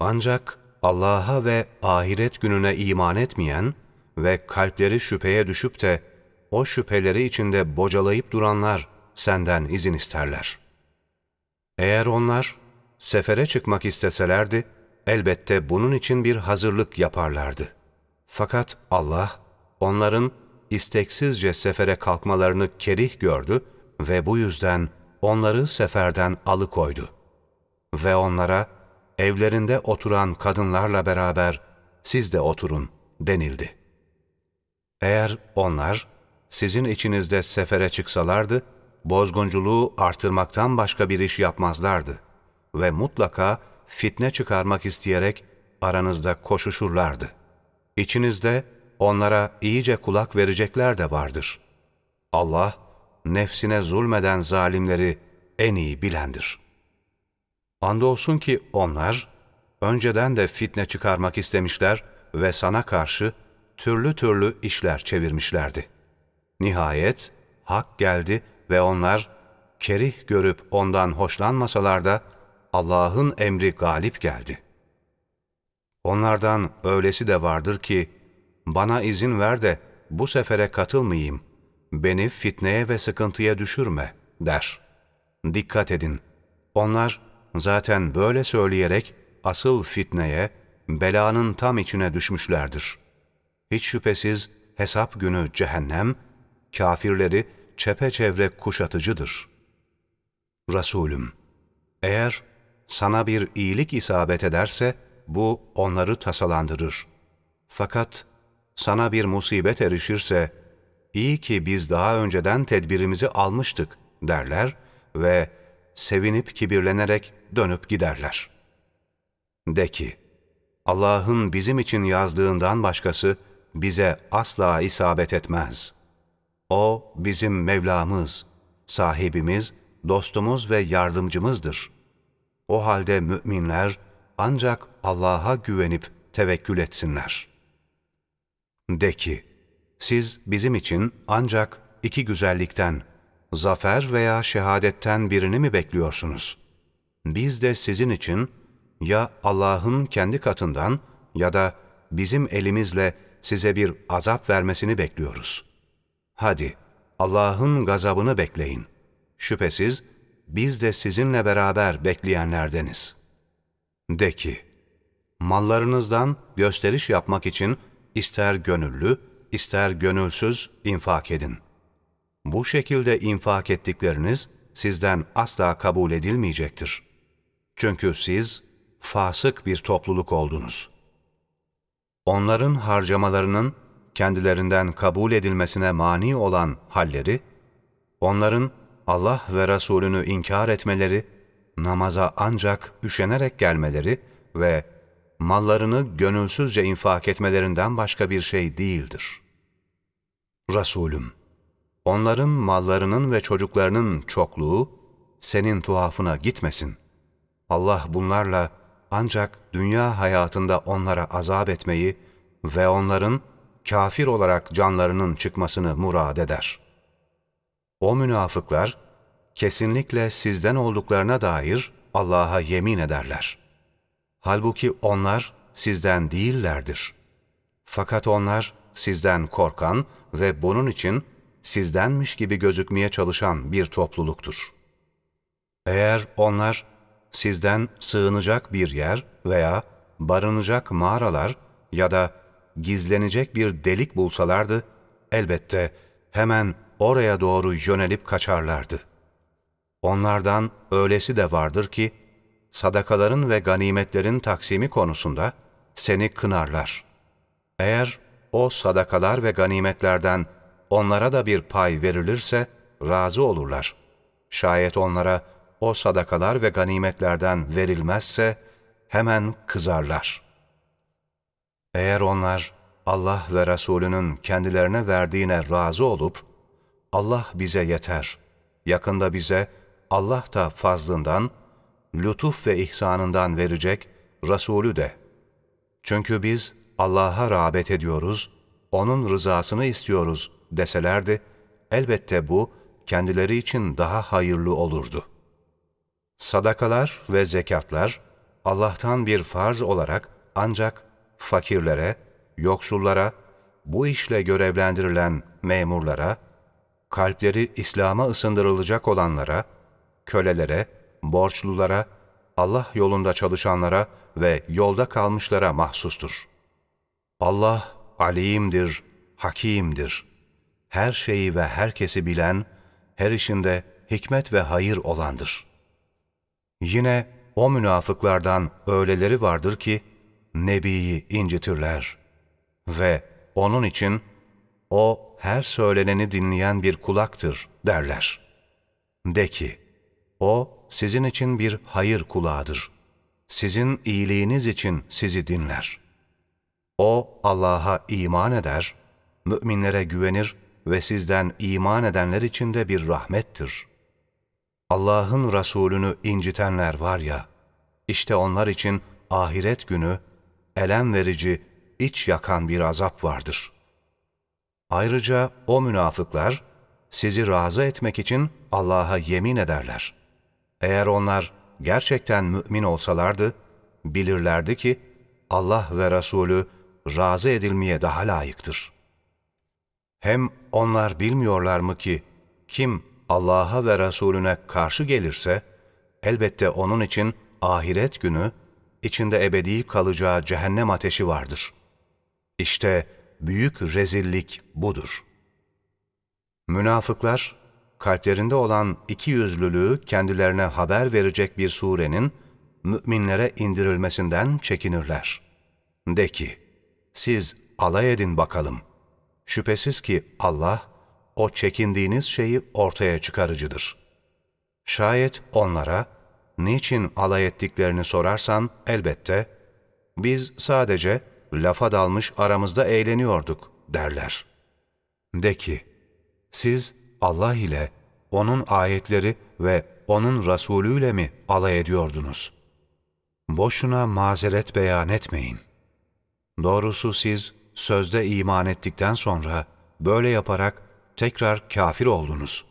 Ancak Allah'a ve ahiret gününe iman etmeyen ve kalpleri şüpheye düşüp de o şüpheleri içinde bocalayıp duranlar senden izin isterler. Eğer onlar sefere çıkmak isteselerdi, elbette bunun için bir hazırlık yaparlardı. Fakat Allah, onların isteksizce sefere kalkmalarını kerih gördü ve bu yüzden onları seferden alıkoydu. Ve onlara, evlerinde oturan kadınlarla beraber siz de oturun denildi. Eğer onlar sizin içinizde sefere çıksalardı, bozgunculuğu artırmaktan başka bir iş yapmazlardı ve mutlaka fitne çıkarmak isteyerek aranızda koşuşurlardı. İçinizde onlara iyice kulak verecekler de vardır. Allah, nefsine zulmeden zalimleri en iyi bilendir. Andolsun ki onlar, önceden de fitne çıkarmak istemişler ve sana karşı türlü türlü işler çevirmişlerdi. Nihayet hak geldi ve onlar kerih görüp ondan hoşlanmasalar da Allah'ın emri galip geldi. Onlardan öylesi de vardır ki, bana izin ver de bu sefere katılmayayım, beni fitneye ve sıkıntıya düşürme der. Dikkat edin, onlar zaten böyle söyleyerek asıl fitneye, belanın tam içine düşmüşlerdir. Hiç şüphesiz hesap günü cehennem, kafirleri çepeçevre kuşatıcıdır. Resulüm, eğer sana bir iyilik isabet ederse, bu onları tasalandırır. Fakat sana bir musibet erişirse, iyi ki biz daha önceden tedbirimizi almıştık derler ve sevinip kibirlenerek dönüp giderler. De ki, Allah'ın bizim için yazdığından başkası bize asla isabet etmez. O bizim Mevlamız, sahibimiz, dostumuz ve yardımcımızdır. O halde müminler ancak Allah'a güvenip tevekkül etsinler. De ki, siz bizim için ancak iki güzellikten, zafer veya şehadetten birini mi bekliyorsunuz? Biz de sizin için ya Allah'ın kendi katından ya da bizim elimizle size bir azap vermesini bekliyoruz. Hadi Allah'ın gazabını bekleyin. Şüphesiz biz de sizinle beraber bekleyenlerdeniz. De ki, mallarınızdan gösteriş yapmak için ister gönüllü, ister gönülsüz infak edin. Bu şekilde infak ettikleriniz sizden asla kabul edilmeyecektir. Çünkü siz fasık bir topluluk oldunuz. Onların harcamalarının kendilerinden kabul edilmesine mani olan halleri, onların Allah ve Resulünü inkar etmeleri, namaza ancak üşenerek gelmeleri ve mallarını gönülsüzce infak etmelerinden başka bir şey değildir. Resulüm, onların mallarının ve çocuklarının çokluğu senin tuhafına gitmesin. Allah bunlarla ancak dünya hayatında onlara azap etmeyi ve onların kafir olarak canlarının çıkmasını murad eder. O münafıklar, kesinlikle sizden olduklarına dair Allah'a yemin ederler. Halbuki onlar sizden değillerdir. Fakat onlar sizden korkan ve bunun için sizdenmiş gibi gözükmeye çalışan bir topluluktur. Eğer onlar sizden sığınacak bir yer veya barınacak mağaralar ya da gizlenecek bir delik bulsalardı, elbette hemen oraya doğru yönelip kaçarlardı. Onlardan öylesi de vardır ki, sadakaların ve ganimetlerin taksimi konusunda seni kınarlar. Eğer o sadakalar ve ganimetlerden onlara da bir pay verilirse razı olurlar. Şayet onlara o sadakalar ve ganimetlerden verilmezse hemen kızarlar. Eğer onlar Allah ve Resulünün kendilerine verdiğine razı olup, Allah bize yeter, yakında bize Allah da fazlından, lütuf ve ihsanından verecek Resulü de. Çünkü biz Allah'a rağbet ediyoruz, O'nun rızasını istiyoruz deselerdi, elbette bu kendileri için daha hayırlı olurdu. Sadakalar ve zekatlar Allah'tan bir farz olarak ancak fakirlere, yoksullara, bu işle görevlendirilen memurlara, kalpleri İslam'a ısındırılacak olanlara, kölelere, borçlulara, Allah yolunda çalışanlara ve yolda kalmışlara mahsustur. Allah alimdir, hakimdir. Her şeyi ve herkesi bilen, her işinde hikmet ve hayır olandır. Yine o münafıklardan öyleleri vardır ki, Nebi'yi incitirler. Ve onun için, o her söyleneni dinleyen bir kulaktır derler. De ki, o sizin için bir hayır kulağıdır. Sizin iyiliğiniz için sizi dinler. O Allah'a iman eder, müminlere güvenir ve sizden iman edenler için de bir rahmettir. Allah'ın Resulünü incitenler var ya, işte onlar için ahiret günü elem verici, iç yakan bir azap vardır. Ayrıca o münafıklar sizi razı etmek için Allah'a yemin ederler. Eğer onlar gerçekten mümin olsalardı, bilirlerdi ki Allah ve Resulü razı edilmeye daha layıktır. Hem onlar bilmiyorlar mı ki kim Allah'a ve Resulüne karşı gelirse, elbette onun için ahiret günü içinde ebedi kalacağı cehennem ateşi vardır. İşte büyük rezillik budur. Münafıklar, kalplerinde olan iki yüzlülüğü kendilerine haber verecek bir surenin müminlere indirilmesinden çekinirler. De ki, siz alay edin bakalım. Şüphesiz ki Allah, o çekindiğiniz şeyi ortaya çıkarıcıdır. Şayet onlara, niçin alay ettiklerini sorarsan elbette, biz sadece lafa dalmış aramızda eğleniyorduk derler. De ki, siz Allah ile, O'nun ayetleri ve O'nun Resulü ile mi alay ediyordunuz? Boşuna mazeret beyan etmeyin. Doğrusu siz sözde iman ettikten sonra böyle yaparak tekrar kafir oldunuz.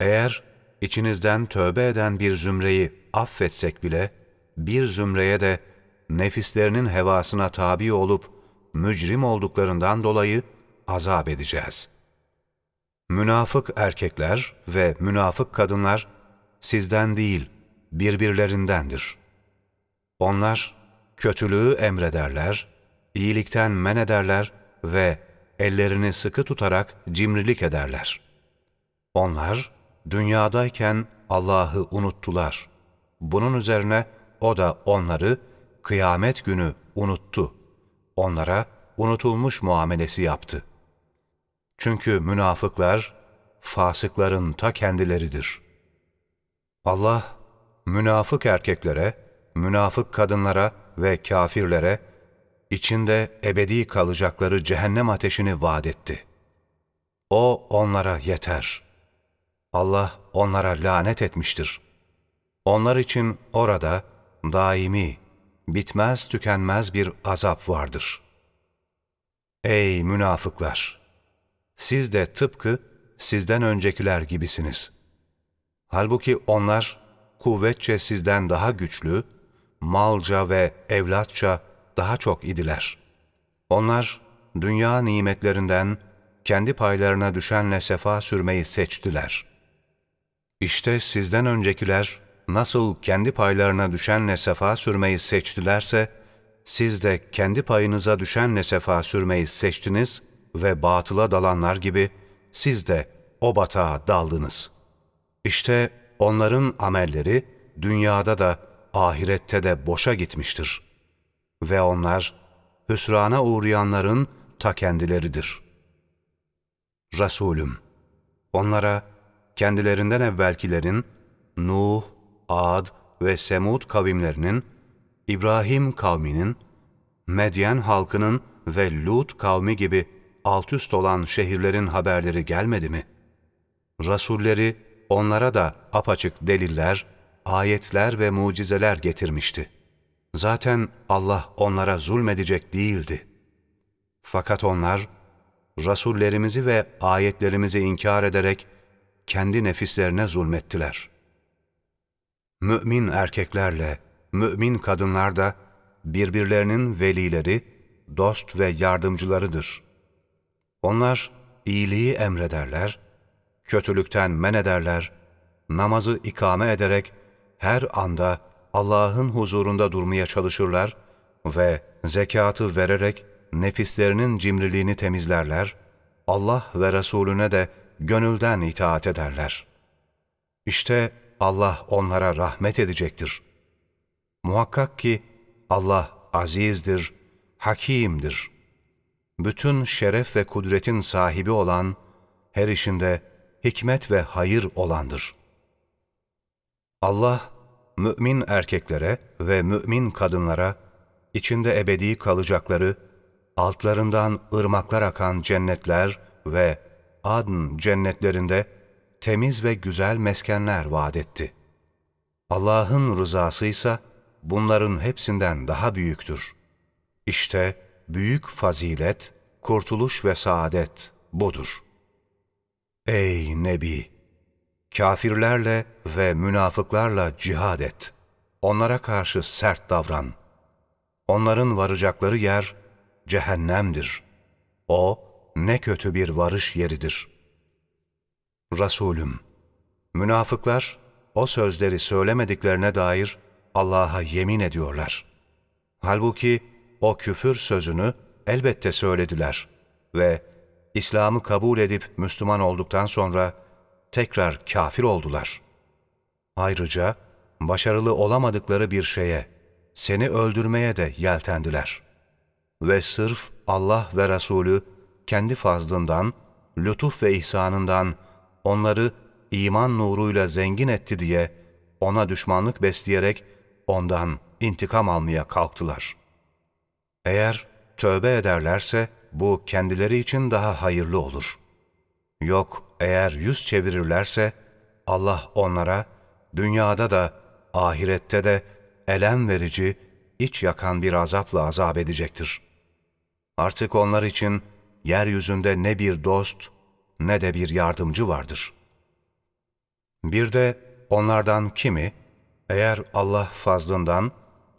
Eğer içinizden tövbe eden bir zümreyi affetsek bile, bir zümreye de nefislerinin hevasına tabi olup mücrim olduklarından dolayı azap edeceğiz. Münafık erkekler ve münafık kadınlar sizden değil, birbirlerindendir. Onlar kötülüğü emrederler, iyilikten men ederler ve ellerini sıkı tutarak cimrilik ederler. Onlar dünyadayken Allah'ı unuttular. Bunun üzerine O da onları kıyamet günü unuttu. Onlara unutulmuş muamelesi yaptı. Çünkü münafıklar fasıkların ta kendileridir. Allah münafık erkeklere, münafık kadınlara ve kafirlere içinde ebedi kalacakları cehennem ateşini vaat etti. O onlara yeter. Allah onlara lanet etmiştir. Onlar için orada daimi, bitmez tükenmez bir azap vardır. Ey münafıklar! Siz de tıpkı sizden öncekiler gibisiniz. Halbuki onlar kuvvetçe sizden daha güçlü, malca ve evlatça daha çok idiler. Onlar dünya nimetlerinden kendi paylarına düşenle sefa sürmeyi seçtiler. İşte sizden öncekiler nasıl kendi paylarına düşenle sefa sürmeyi seçtilerse, siz de kendi payınıza düşenle sefa sürmeyi seçtiniz ve batıla dalanlar gibi siz de o batağa daldınız. İşte onların amelleri dünyada da ahirette de boşa gitmiştir. Ve onlar hüsrana uğrayanların ta kendileridir. Resulüm, onlara kendilerinden evvelkilerin Nuh, Ad ve Semud kavimlerinin, İbrahim kavminin, Medyen halkının ve Lut kavmi gibi alt üst olan şehirlerin haberleri gelmedi mi? Rasulleri onlara da apaçık deliller, ayetler ve mucizeler getirmişti. Zaten Allah onlara zulmedecek değildi. Fakat onlar, Rasullerimizi ve ayetlerimizi inkar ederek kendi nefislerine zulmettiler.'' Mümin erkeklerle mümin kadınlar da birbirlerinin velileri, dost ve yardımcılarıdır. Onlar iyiliği emrederler, kötülükten men ederler, namazı ikame ederek her anda Allah'ın huzurunda durmaya çalışırlar ve zekatı vererek nefislerinin cimriliğini temizlerler, Allah ve Resulüne de gönülden itaat ederler. İşte Allah onlara rahmet edecektir. Muhakkak ki Allah azizdir, hakimdir. Bütün şeref ve kudretin sahibi olan, her işinde hikmet ve hayır olandır. Allah, mümin erkeklere ve mümin kadınlara, içinde ebedi kalacakları, altlarından ırmaklar akan cennetler ve adn cennetlerinde temiz ve güzel meskenler vaat etti. Allah'ın rızası ise bunların hepsinden daha büyüktür. İşte büyük fazilet, kurtuluş ve saadet budur. Ey Nebi! Kafirlerle ve münafıklarla cihad et. Onlara karşı sert davran. Onların varacakları yer cehennemdir. O ne kötü bir varış yeridir. Resulüm, münafıklar o sözleri söylemediklerine dair Allah'a yemin ediyorlar. Halbuki o küfür sözünü elbette söylediler ve İslam'ı kabul edip Müslüman olduktan sonra tekrar kafir oldular. Ayrıca başarılı olamadıkları bir şeye, seni öldürmeye de yeltendiler. Ve sırf Allah ve Resulü kendi fazlından, lütuf ve ihsanından onları iman nuruyla zengin etti diye ona düşmanlık besleyerek ondan intikam almaya kalktılar. Eğer tövbe ederlerse bu kendileri için daha hayırlı olur. Yok eğer yüz çevirirlerse Allah onlara dünyada da ahirette de elem verici, iç yakan bir azapla azap edecektir. Artık onlar için yeryüzünde ne bir dost ne de bir yardımcı vardır. Bir de onlardan kimi, eğer Allah fazlından,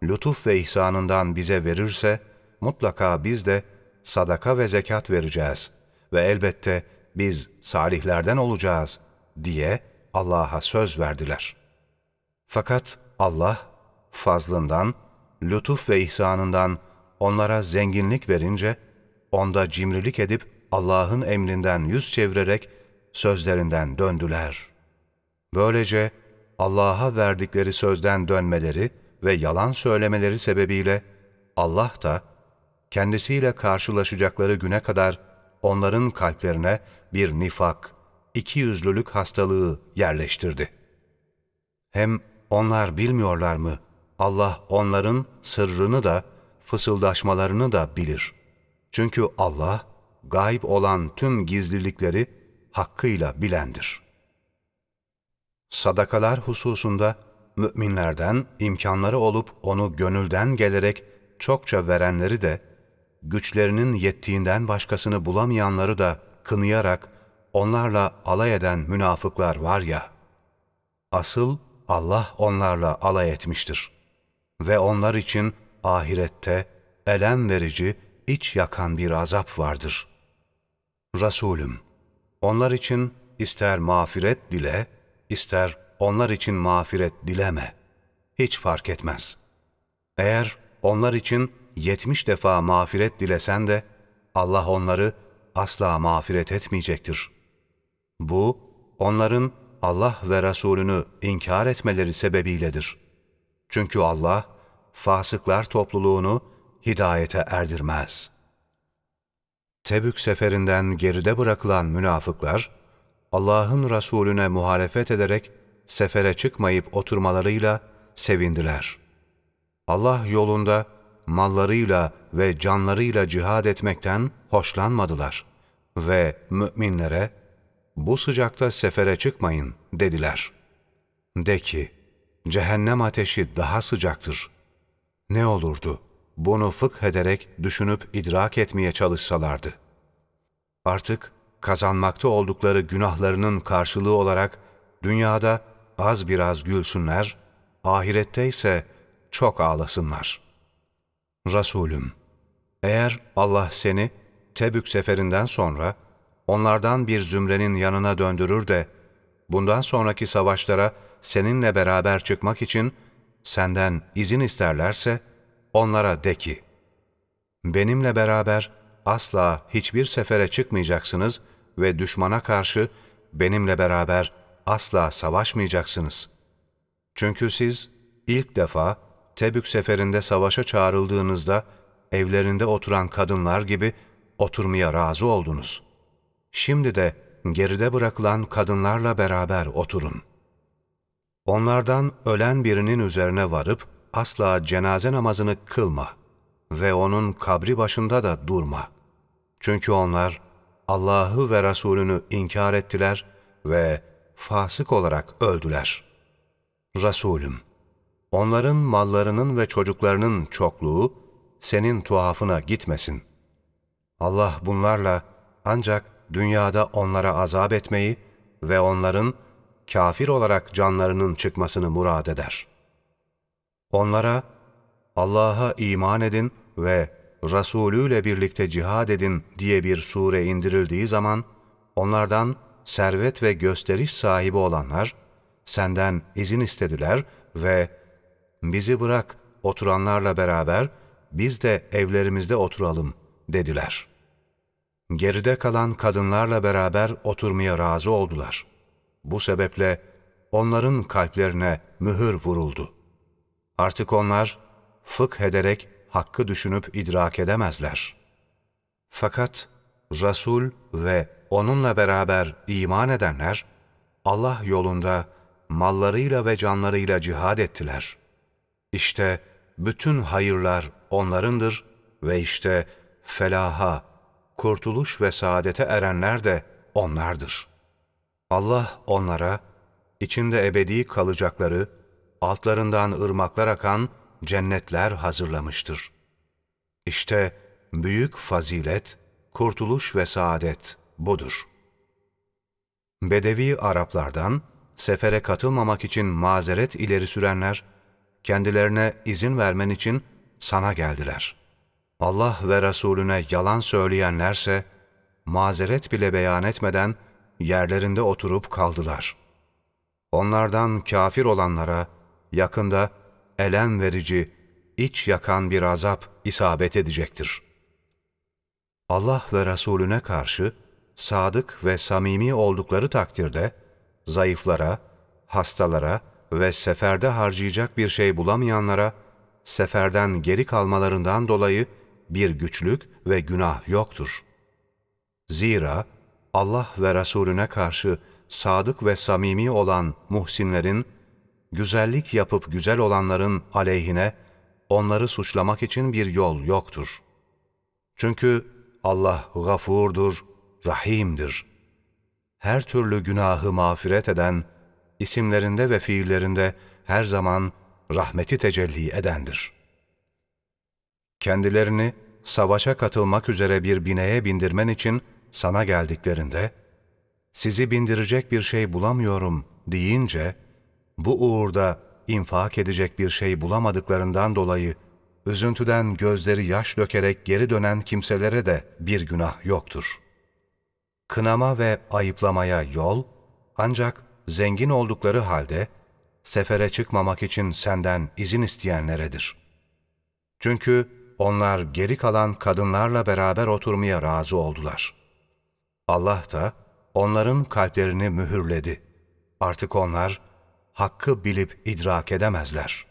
lütuf ve ihsanından bize verirse, mutlaka biz de sadaka ve zekat vereceğiz ve elbette biz salihlerden olacağız diye Allah'a söz verdiler. Fakat Allah fazlından, lütuf ve ihsanından onlara zenginlik verince, onda cimrilik edip Allah'ın emrinden yüz çevirerek sözlerinden döndüler. Böylece Allah'a verdikleri sözden dönmeleri ve yalan söylemeleri sebebiyle Allah da kendisiyle karşılaşacakları güne kadar onların kalplerine bir nifak, ikiyüzlülük hastalığı yerleştirdi. Hem onlar bilmiyorlar mı? Allah onların sırrını da, fısıldaşmalarını da bilir. Çünkü Allah, gayb olan tüm gizlilikleri hakkıyla bilendir. Sadakalar hususunda müminlerden imkanları olup onu gönülden gelerek çokça verenleri de, güçlerinin yettiğinden başkasını bulamayanları da kınayarak onlarla alay eden münafıklar var ya, asıl Allah onlarla alay etmiştir. Ve onlar için ahirette elem verici, iç yakan bir azap vardır. Resulüm, onlar için ister mağfiret dile, ister onlar için mağfiret dileme. Hiç fark etmez. Eğer onlar için yetmiş defa mağfiret dilesen de Allah onları asla mağfiret etmeyecektir. Bu, onların Allah ve Resulünü inkar etmeleri sebebiyledir. Çünkü Allah, fasıklar topluluğunu hidayete erdirmez. Tebük seferinden geride bırakılan münafıklar, Allah'ın Resulüne muhalefet ederek sefere çıkmayıp oturmalarıyla sevindiler. Allah yolunda mallarıyla ve canlarıyla cihad etmekten hoşlanmadılar ve müminlere bu sıcakta sefere çıkmayın dediler. De ki, cehennem ateşi daha sıcaktır. Ne olurdu bunu fıkh ederek düşünüp idrak etmeye çalışsalardı. Artık kazanmakta oldukları günahlarının karşılığı olarak dünyada az biraz gülsünler, ahirette ise çok ağlasınlar. Resulüm, eğer Allah seni Tebük seferinden sonra onlardan bir zümrenin yanına döndürür de bundan sonraki savaşlara seninle beraber çıkmak için senden izin isterlerse onlara de ki, benimle beraber asla hiçbir sefere çıkmayacaksınız ve düşmana karşı benimle beraber asla savaşmayacaksınız. Çünkü siz ilk defa Tebük seferinde savaşa çağrıldığınızda evlerinde oturan kadınlar gibi oturmaya razı oldunuz. Şimdi de geride bırakılan kadınlarla beraber oturun. Onlardan ölen birinin üzerine varıp asla cenaze namazını kılma ve onun kabri başında da durma. Çünkü onlar Allah'ı ve Resulünü inkar ettiler ve fasık olarak öldüler. Resulüm, onların mallarının ve çocuklarının çokluğu senin tuhafına gitmesin. Allah bunlarla ancak dünyada onlara azap etmeyi ve onların kafir olarak canlarının çıkmasını murad eder. Onlara Allah'a iman edin ve Resulü ile birlikte cihad edin diye bir sure indirildiği zaman onlardan servet ve gösteriş sahibi olanlar senden izin istediler ve bizi bırak oturanlarla beraber biz de evlerimizde oturalım dediler. Geride kalan kadınlarla beraber oturmaya razı oldular. Bu sebeple onların kalplerine mühür vuruldu. Artık onlar fıkh ederek hakkı düşünüp idrak edemezler. Fakat Resul ve onunla beraber iman edenler, Allah yolunda mallarıyla ve canlarıyla cihad ettiler. İşte bütün hayırlar onlarındır ve işte felaha, kurtuluş ve saadete erenler de onlardır. Allah onlara, içinde ebedi kalacakları, altlarından ırmaklar akan cennetler hazırlamıştır. İşte büyük fazilet, kurtuluş ve saadet budur. Bedevi Araplardan, sefere katılmamak için mazeret ileri sürenler, kendilerine izin vermen için sana geldiler. Allah ve Resulüne yalan söyleyenlerse, mazeret bile beyan etmeden yerlerinde oturup kaldılar. Onlardan kafir olanlara yakında elem verici, iç yakan bir azap isabet edecektir. Allah ve Resulüne karşı sadık ve samimi oldukları takdirde, zayıflara, hastalara ve seferde harcayacak bir şey bulamayanlara, seferden geri kalmalarından dolayı bir güçlük ve günah yoktur. Zira Allah ve Resulüne karşı sadık ve samimi olan muhsinlerin, güzellik yapıp güzel olanların aleyhine onları suçlamak için bir yol yoktur. Çünkü Allah gafurdur, rahimdir. Her türlü günahı mağfiret eden, isimlerinde ve fiillerinde her zaman rahmeti tecelli edendir. Kendilerini savaşa katılmak üzere bir bineye bindirmen için sana geldiklerinde, sizi bindirecek bir şey bulamıyorum deyince, bu uğurda infak edecek bir şey bulamadıklarından dolayı, üzüntüden gözleri yaş dökerek geri dönen kimselere de bir günah yoktur. Kınama ve ayıplamaya yol, ancak zengin oldukları halde, sefere çıkmamak için senden izin isteyenleredir. Çünkü onlar geri kalan kadınlarla beraber oturmaya razı oldular. Allah da onların kalplerini mühürledi. Artık onlar, hakkı bilip idrak edemezler.''